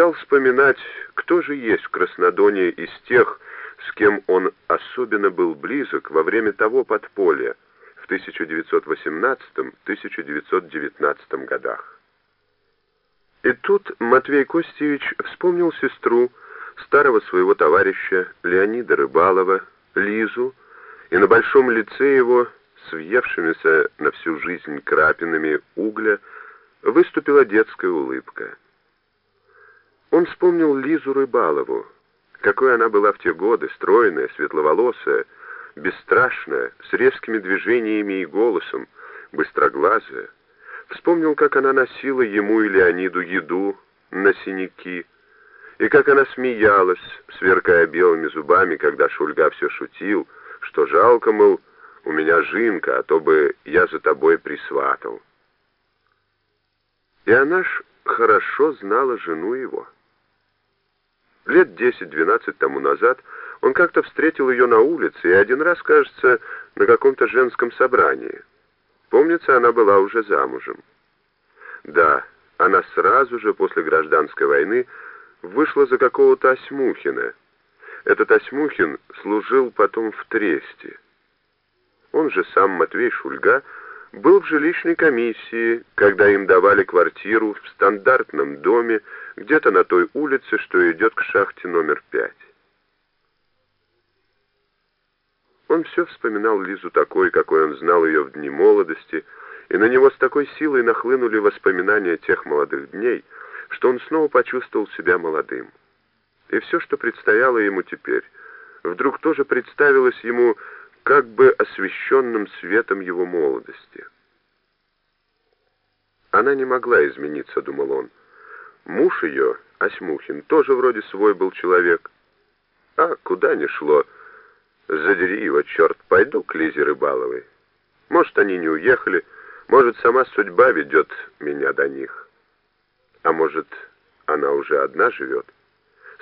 стал вспоминать, кто же есть в Краснодоне из тех, с кем он особенно был близок во время того подполья в 1918-1919 годах. И тут Матвей Костевич вспомнил сестру, старого своего товарища Леонида Рыбалова, Лизу, и на большом лице его, с въевшимися на всю жизнь крапинами угля, выступила детская улыбка. Он вспомнил Лизу Рыбалову, какой она была в те годы, стройная, светловолосая, бесстрашная, с резкими движениями и голосом, быстроглазая. Вспомнил, как она носила ему и Леониду еду на синяки, и как она смеялась, сверкая белыми зубами, когда Шульга все шутил, что жалко, мол, у меня жинка, а то бы я за тобой присватал. И она ж хорошо знала жену его. Лет десять-двенадцать тому назад он как-то встретил ее на улице и один раз, кажется, на каком-то женском собрании. Помнится, она была уже замужем. Да, она сразу же после гражданской войны вышла за какого-то Осьмухина. Этот Осьмухин служил потом в Тресте. Он же сам Матвей Шульга был в жилищной комиссии, когда им давали квартиру в стандартном доме где-то на той улице, что идет к шахте номер пять. Он все вспоминал Лизу такой, какой он знал ее в дни молодости, и на него с такой силой нахлынули воспоминания тех молодых дней, что он снова почувствовал себя молодым. И все, что предстояло ему теперь, вдруг тоже представилось ему как бы освещенным светом его молодости. Она не могла измениться, думал он. Муж ее, Осьмухин, тоже вроде свой был человек. А куда ни шло, задери его, черт, пойду к Лизе Рыбаловой. Может, они не уехали, может, сама судьба ведет меня до них. А может, она уже одна живет?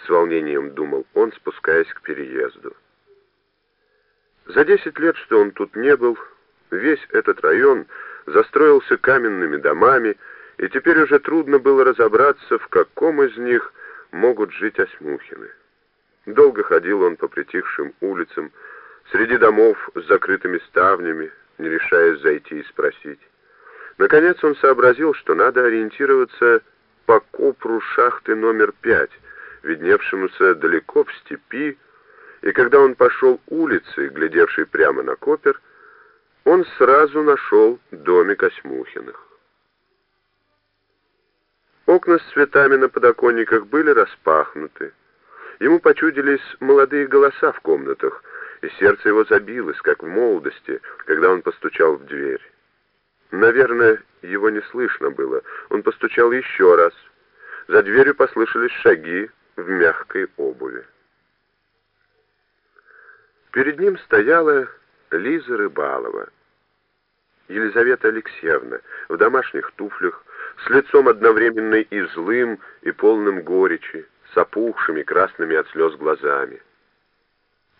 С волнением думал он, спускаясь к переезду. За десять лет, что он тут не был, весь этот район застроился каменными домами, и теперь уже трудно было разобраться, в каком из них могут жить Осьмухины. Долго ходил он по притихшим улицам, среди домов с закрытыми ставнями, не решаясь зайти и спросить. Наконец он сообразил, что надо ориентироваться по копру шахты номер пять, видневшемуся далеко в степи, и когда он пошел улицей, глядевшей прямо на Копер, он сразу нашел домик Осьмухиных. Окна с цветами на подоконниках были распахнуты. Ему почудились молодые голоса в комнатах, и сердце его забилось, как в молодости, когда он постучал в дверь. Наверное, его не слышно было. Он постучал еще раз. За дверью послышались шаги в мягкой обуви. Перед ним стояла Лиза Рыбалова. Елизавета Алексеевна в домашних туфлях, с лицом одновременно и злым, и полным горечи, с опухшими красными от слез глазами.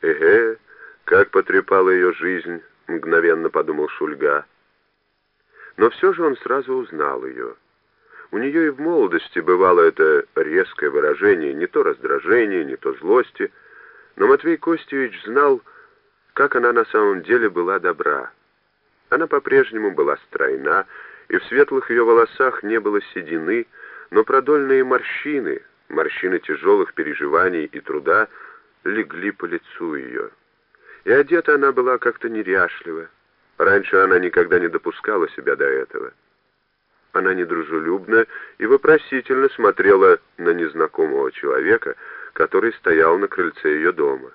«Эге, как потрепала ее жизнь», — мгновенно подумал Шульга. Но все же он сразу узнал ее. У нее и в молодости бывало это резкое выражение, не то раздражение, не то злости — но Матвей Костевич знал, как она на самом деле была добра. Она по-прежнему была стройна, и в светлых ее волосах не было седины, но продольные морщины, морщины тяжелых переживаний и труда, легли по лицу ее. И одета она была как-то неряшливо. Раньше она никогда не допускала себя до этого. Она недружелюбно и вопросительно смотрела на незнакомого человека, который стоял на крыльце ее дома.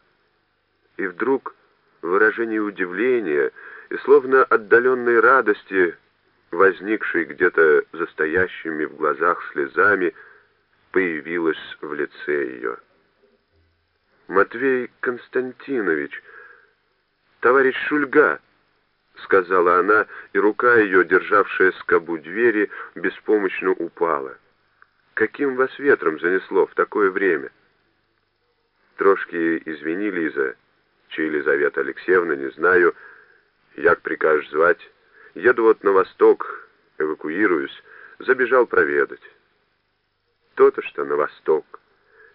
И вдруг выражение удивления и словно отдаленной радости, возникшей где-то застоящими в глазах слезами, появилось в лице ее. «Матвей Константинович, товарищ Шульга», — сказала она, и рука ее, державшая скобу двери, беспомощно упала. «Каким вас ветром занесло в такое время?» Трошки извини, Лиза, чи Елизавета Алексеевна, не знаю, як прикажешь звать. Еду вот на восток, эвакуируюсь, забежал проведать. То-то, что на восток.